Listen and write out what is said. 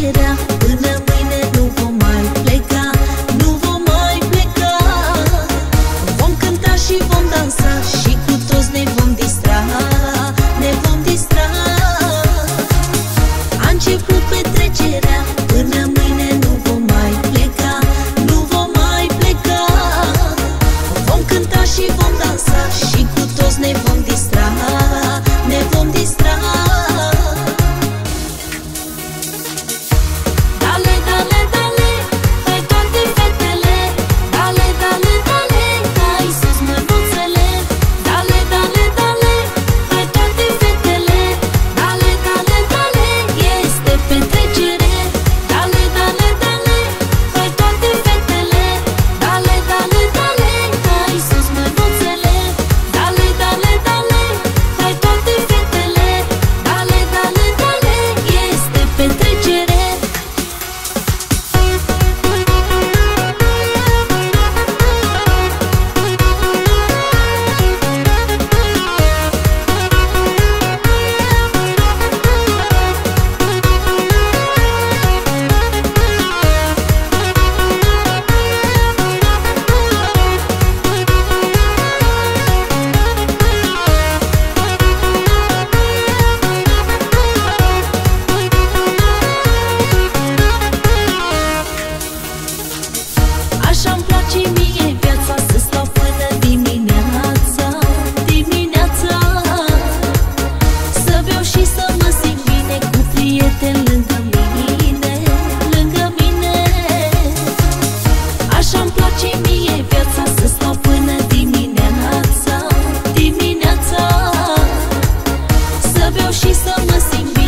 get it down. și să mă simt